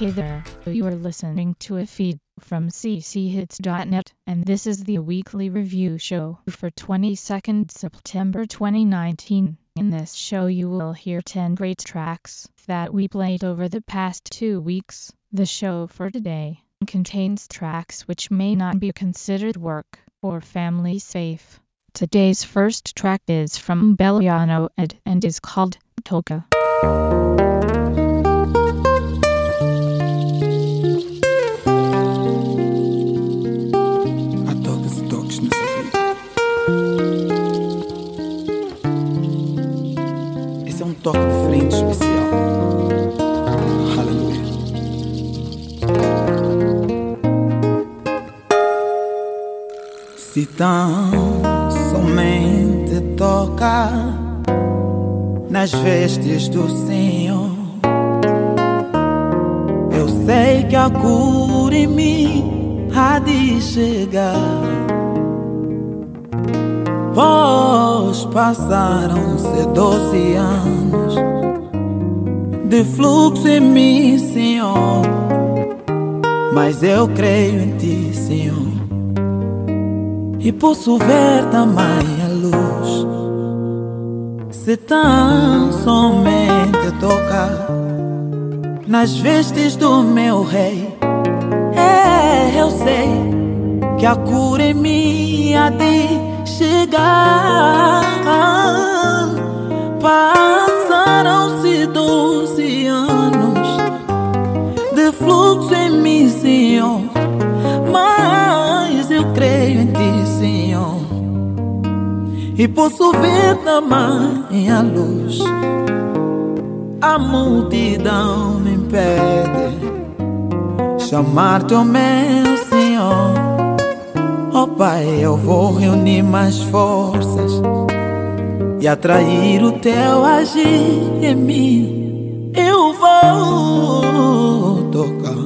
Hey there, you are listening to a feed from cchits.net, and this is the weekly review show for 22nd September 2019. In this show you will hear 10 great tracks that we played over the past two weeks. The show for today contains tracks which may not be considered work or family safe. Today's first track is from Belliano Ed and is called Toka. Toque diferente, especial. Aleluia. Se tão somente toca nas vestes do Senhor, eu sei que a cura em mim há de chegar. Pois passaram-se doze anos de fluxo em mim, Senhor. Mas eu creio em Ti, Senhor. E posso ver também a luz. Se tão somente tocar nas vestes do meu rei. É, eu sei que a cura em mim há de chegar. Passaram-se doze anos de fluxo em mim, Senhor. Mas eu creio em Ti, Senhor. E posso ver também a luz. A multidão me impede chamar-te, oh meu Senhor. Pai, eu vou reunir mais forças e atrair o teu agir em mim. Eu vou tocar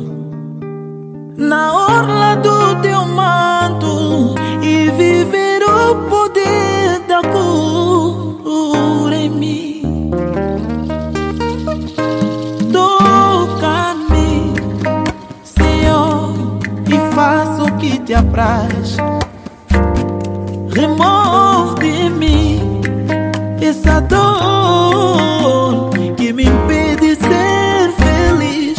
na orla do teu manto e viver o poder da cura em mim. Toca-me, Senhor, e faça o que te apraz. Remove de mim essa dor que me impede ser feliz.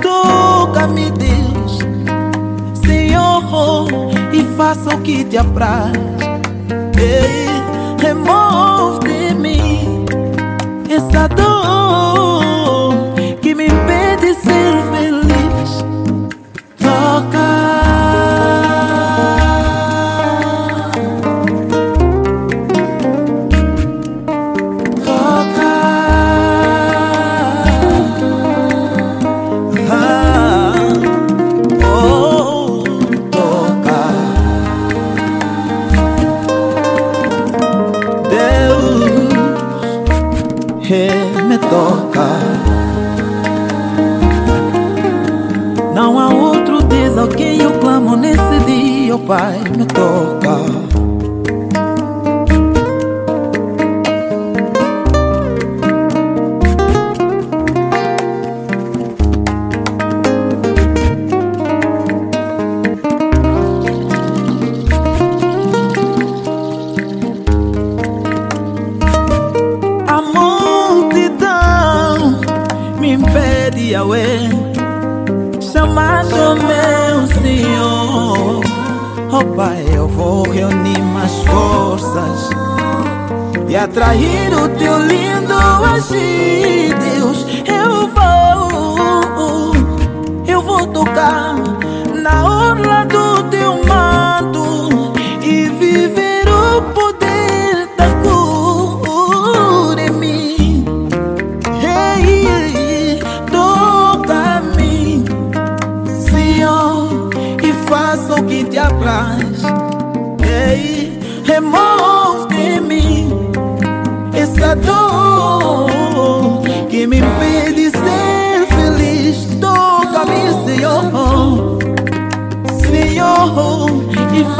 Toca-me, Deus, Senhor, e faça o que te apraz. Remove de mim essa dor e atrair o teu lindo agir, Deus. Eu vou, eu vou tocar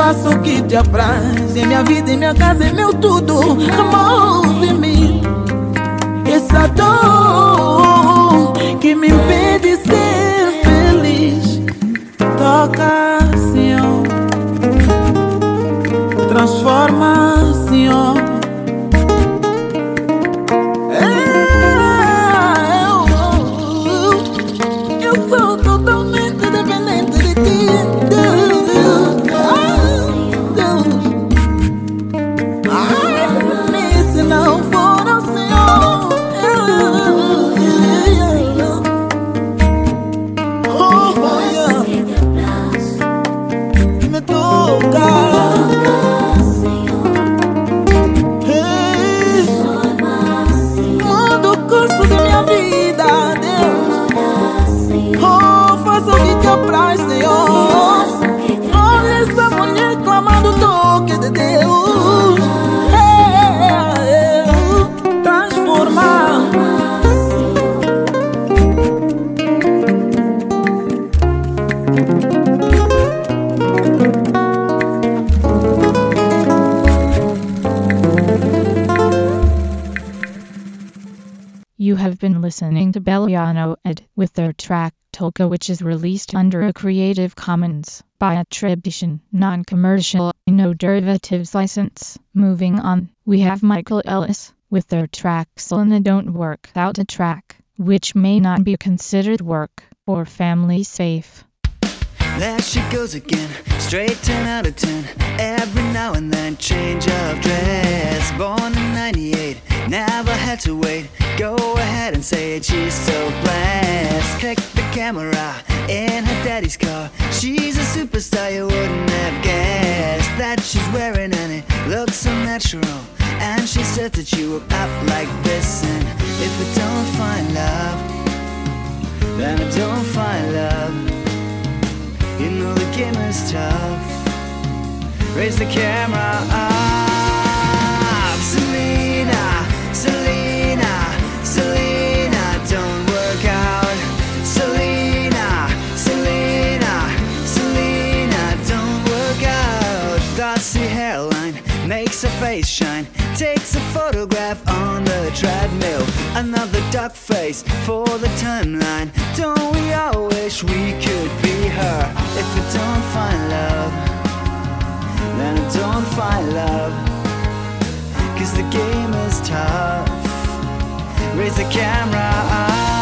faço o que te apraz. É minha vida, é minha casa, é meu tudo. Remove-me Essa dor Que me impede ser feliz. Toca, Senhor. Transforma. Track Tolka which is released under a Creative Commons by attribution, non-commercial, no derivatives license. Moving on, we have Michael Ellis with their track Selena Don't Work Out a track, which may not be considered work or family safe. There she goes again, straight 10 out of 10. Every now and then, change of dress. Born in 98, never had to wait. Go ahead and say it, she's so blessed. Click the camera in her daddy's car. She's a superstar, you wouldn't have guessed that she's wearing and it looks so natural. And she said that you were up like this. And if I don't find love, then I don't find game is tough. Raise the camera up. Selena, Selena, Selena, don't work out. Selena, Selena, Selena, don't work out. Dusty hairline makes her face shine. Takes a photograph on the treadmill. Another duck face for the timeline. Don't we all wish we could be her? If we don't find love, then I don't find love. Cause the game is tough. Raise the camera up.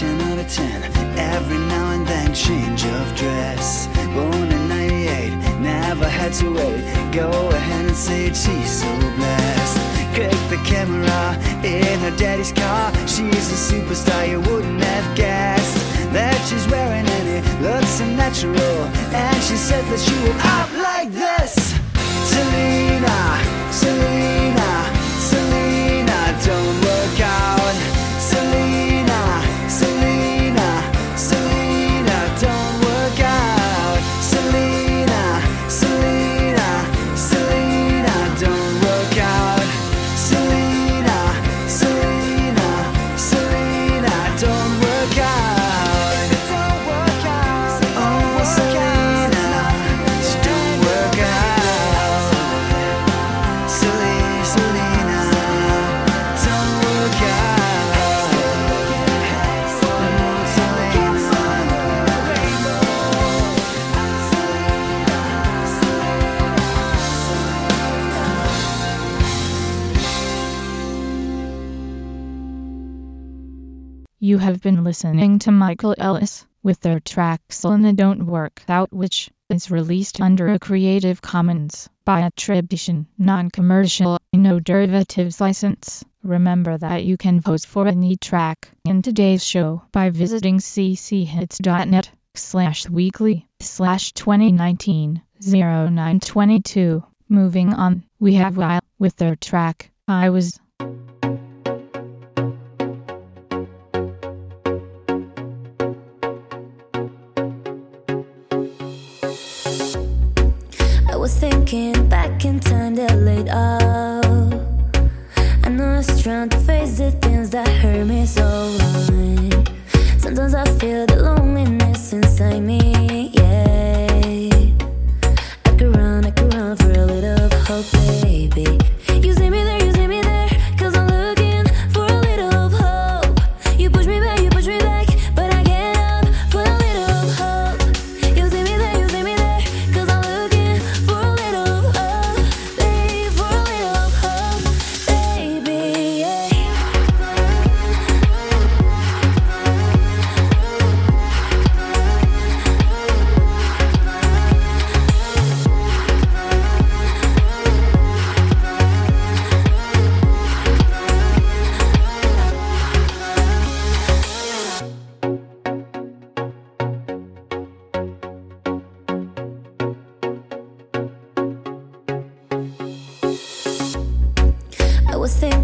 10 out of 10. Every now and then, change of dress. Born in 98, never had to wait. Go ahead and say it, she's so blessed. Click the camera in her daddy's car. She's a superstar, you wouldn't have guessed that she's wearing any looks so natural. And she said that she would up have been listening to Michael Ellis with their track Selena Don't Work Out which is released under a Creative Commons by attribution, non-commercial, no derivatives license. Remember that you can vote for any track in today's show by visiting cchits.net slash weekly slash 2019 0922. Moving on, we have with their track I Was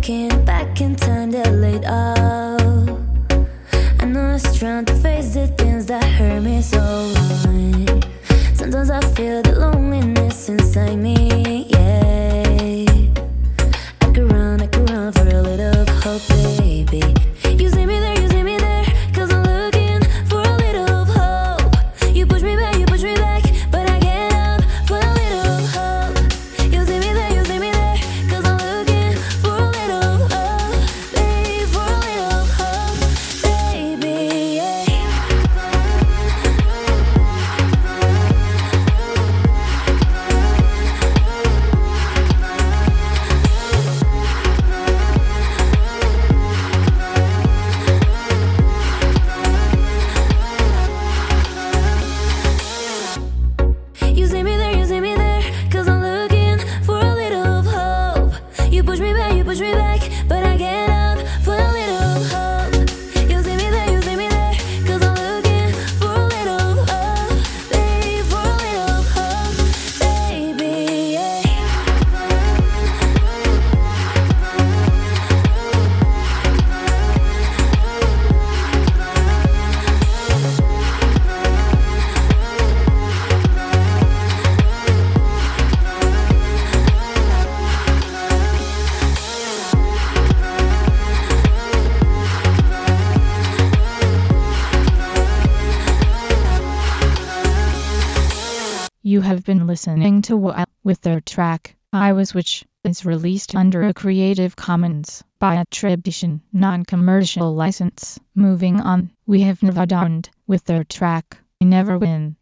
Looking back in time, they're laid. I know it's trying to face the things that hurt me so wrong. Sometimes I feel the loneliness inside me, listening to with their track I Was Which is released under a Creative Commons by attribution, non-commercial license. Moving on, we have Nevadond with their track Never Win.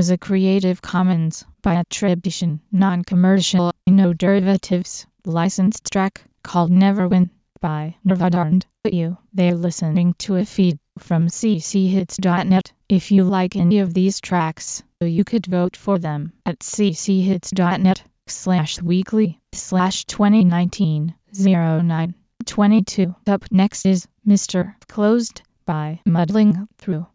was a Creative Commons by attribution, non-commercial, no derivatives, licensed track called Never Win by Nirvadarnd. You, they're listening to a feed from cchits.net. If you like any of these tracks, you could vote for them at cchits.net slash weekly slash 2019 0922. Up next is Mr. Closed by Muddling Through.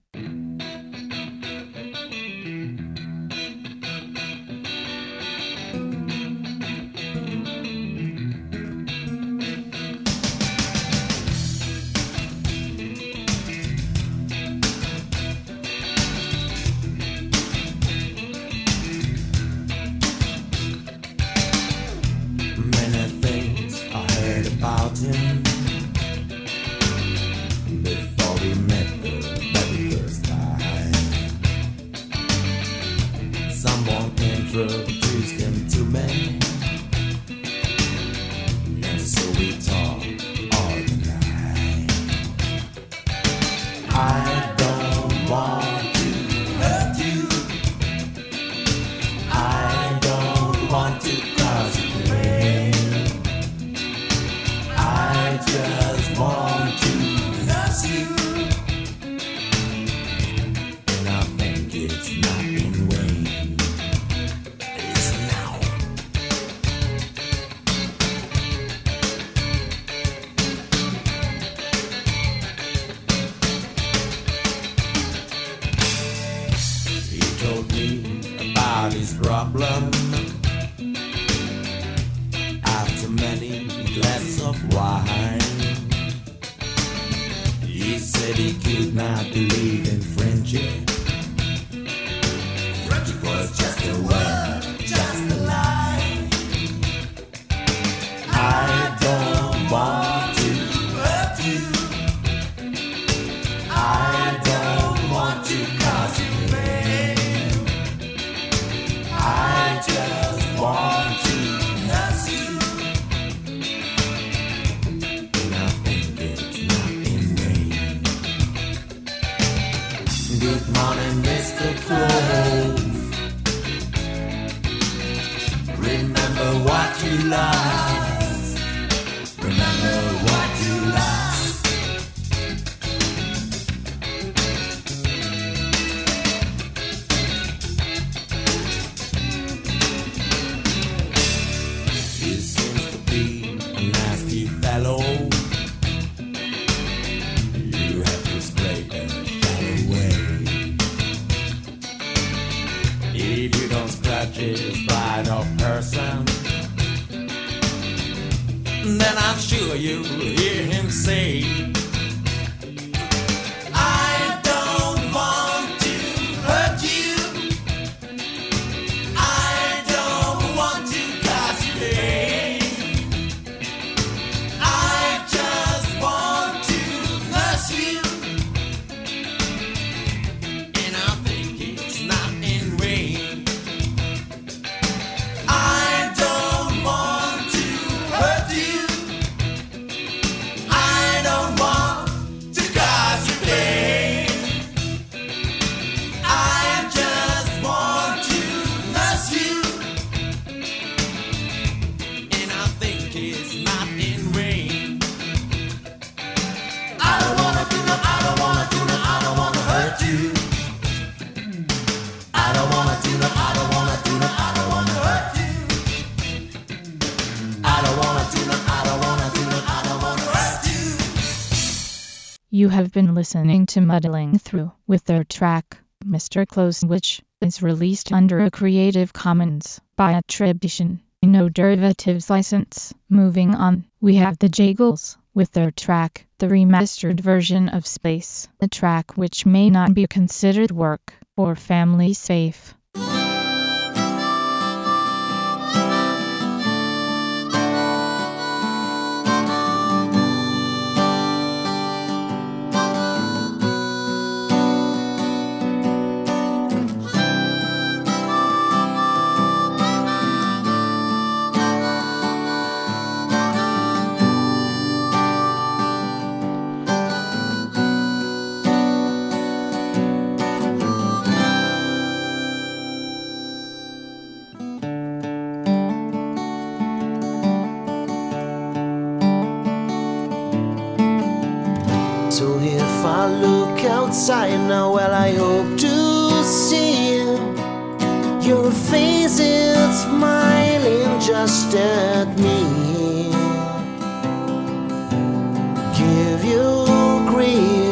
have been listening to Muddling Through with their track, Mr. Close, which is released under a Creative Commons by attribution, no derivatives license. Moving on, we have the Jagles with their track, the remastered version of Space, a track which may not be considered work or family safe. outside now. Well, I hope to see your face is smiling just at me. Give you grief.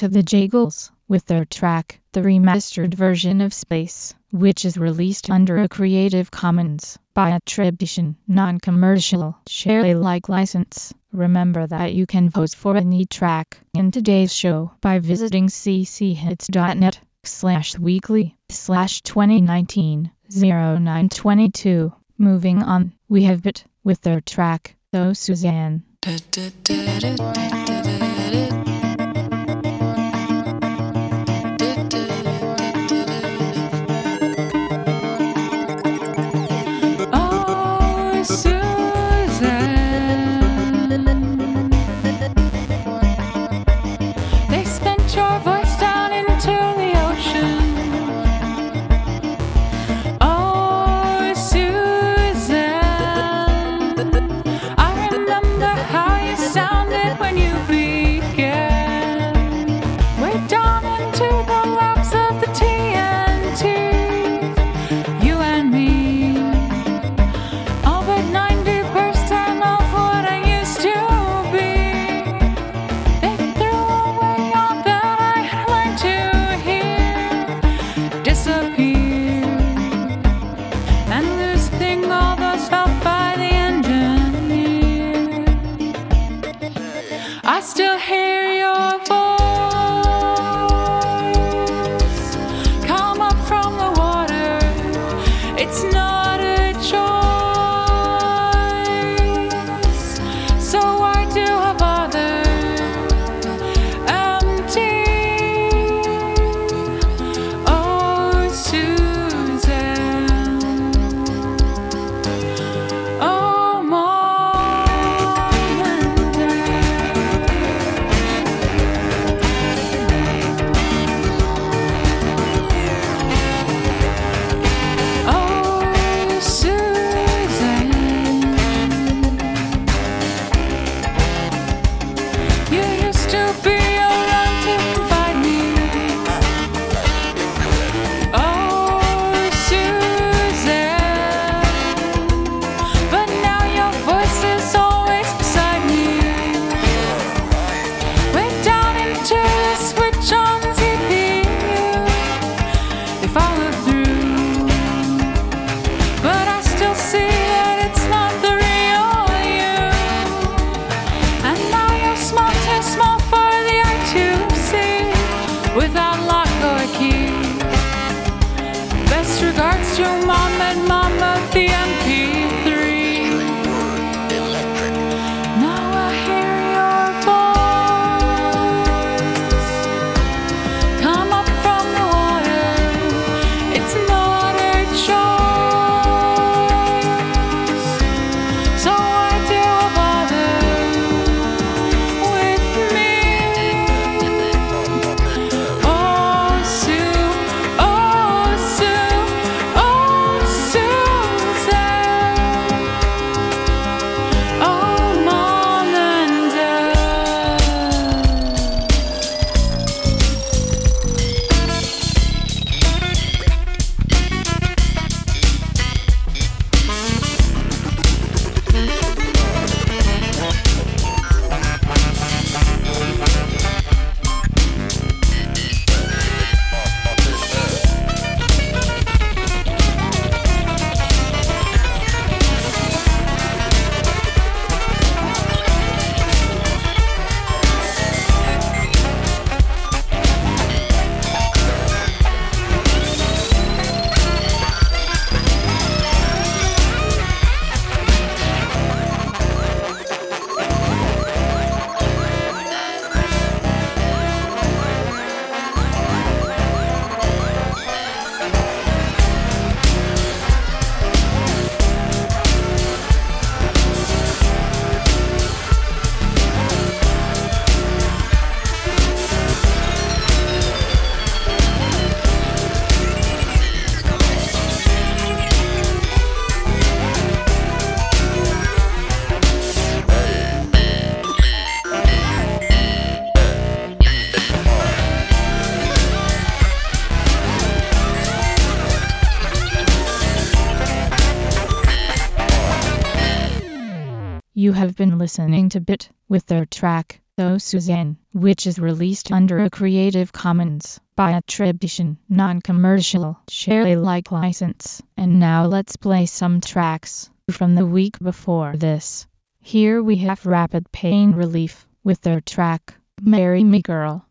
to the Jagles with their track, the remastered version of Space, which is released under a Creative Commons by attribution, non-commercial, share Alike license. Remember that you can vote for any track in today's show by visiting cchits.net slash weekly slash 2019 0922. Moving on, we have Bit with their track, Oh Suzanne. You have been listening to Bit with their track, Oh Suzanne, which is released under a Creative Commons by attribution, non-commercial, share Alike license. And now let's play some tracks from the week before this. Here we have Rapid Pain Relief with their track, Marry Me Girl.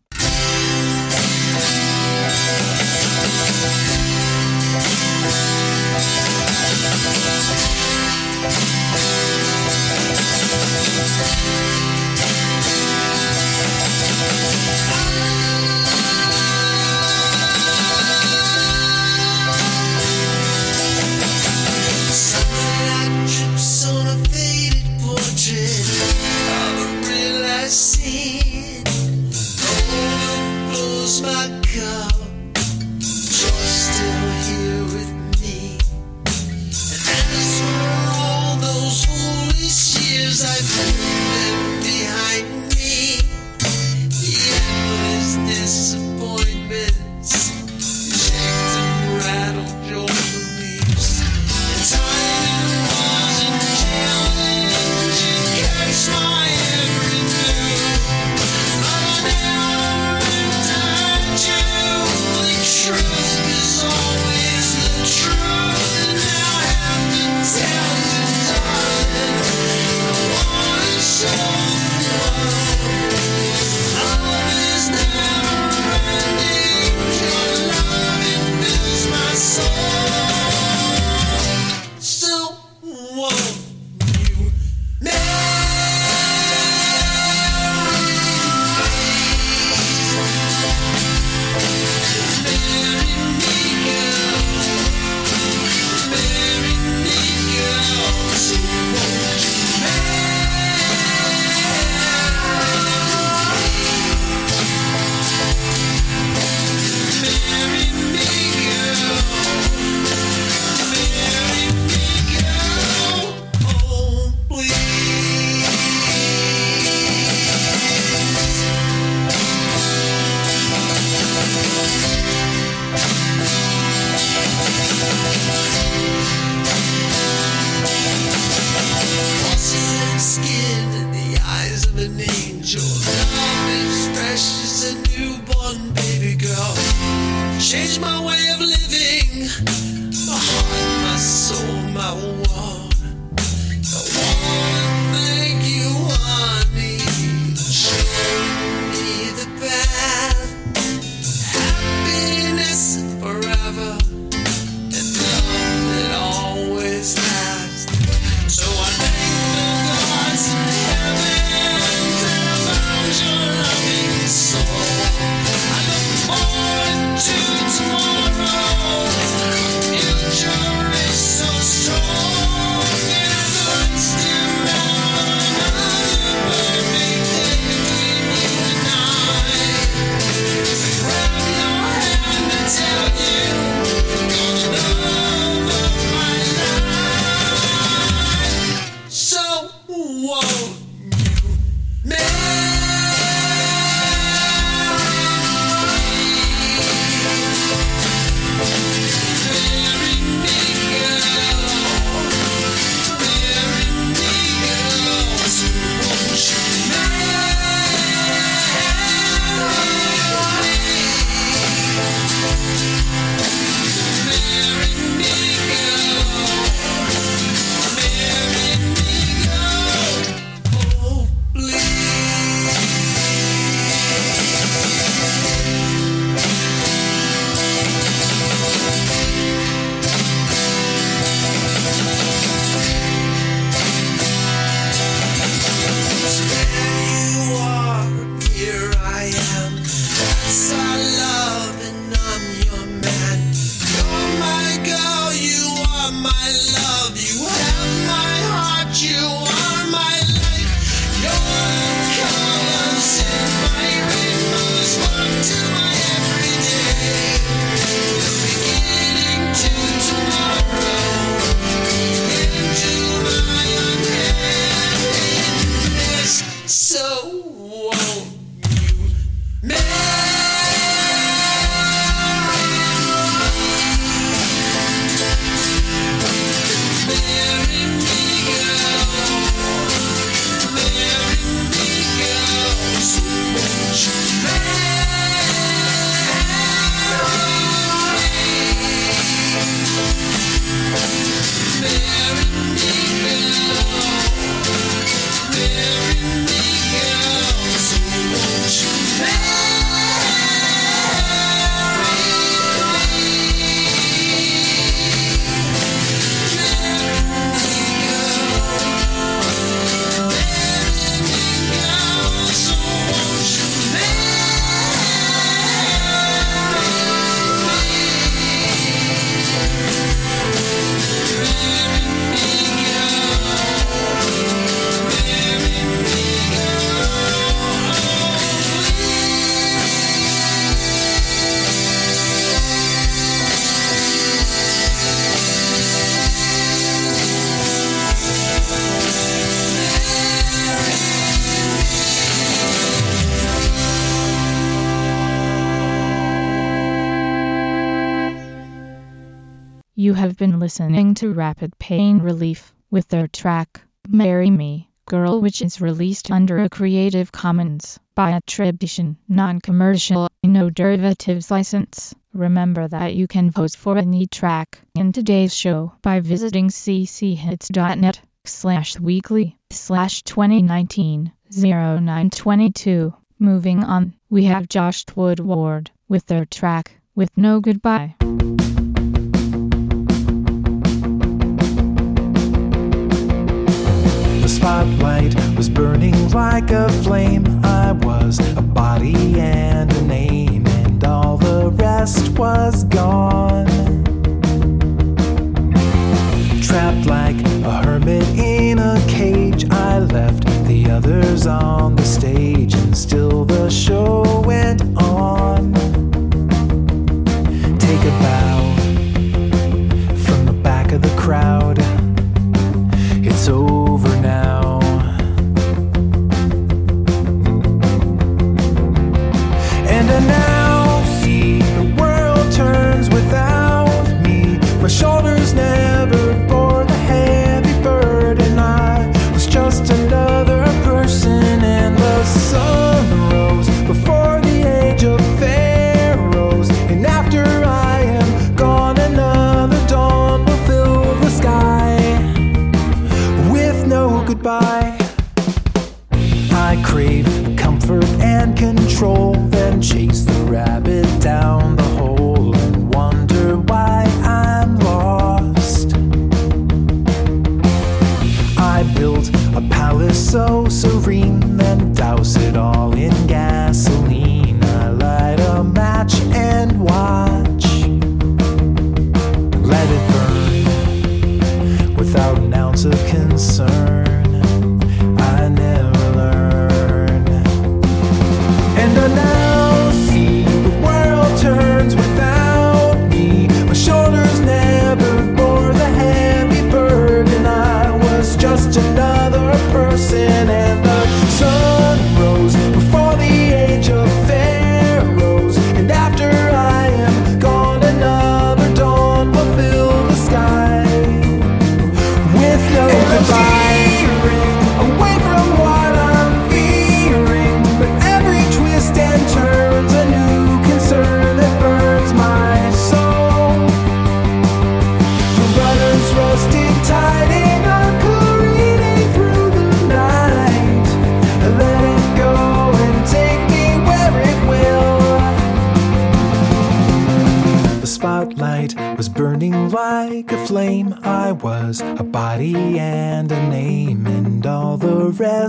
listening to Rapid Pain Relief with their track, Marry Me, Girl, which is released under a Creative Commons by attribution, non-commercial, no derivatives license. Remember that you can vote for any track in today's show by visiting cchits.net slash weekly slash 2019 0922. Moving on, we have Josh Woodward with their track, With No Goodbye. spotlight was burning like a flame. I was a body and a name, and all the rest was gone. Trapped like a hermit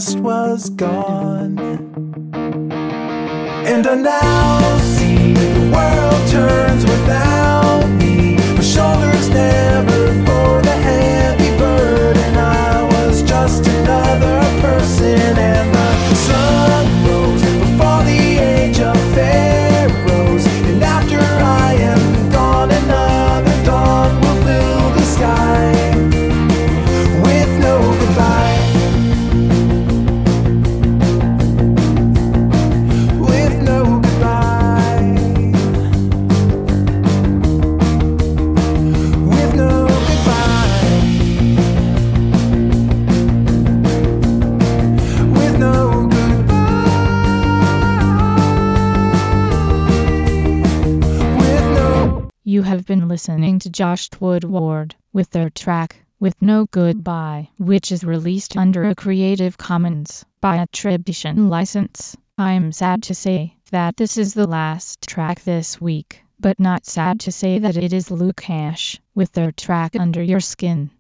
was gone. And I now. listening to Josh Woodward with their track, With No Goodbye, which is released under a Creative Commons by attribution license. I'm sad to say that this is the last track this week, but not sad to say that it is Lukash with their track Under Your Skin.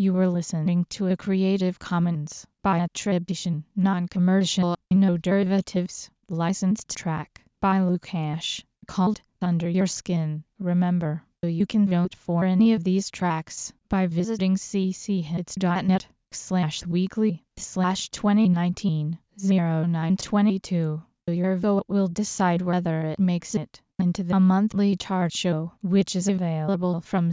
You were listening to a Creative Commons by attribution, non-commercial, no derivatives, licensed track by Lukash called Under Your Skin. Remember, you can vote for any of these tracks by visiting cchits.net slash weekly slash 2019 0922. Your vote will decide whether it makes it into the monthly chart show, which is available from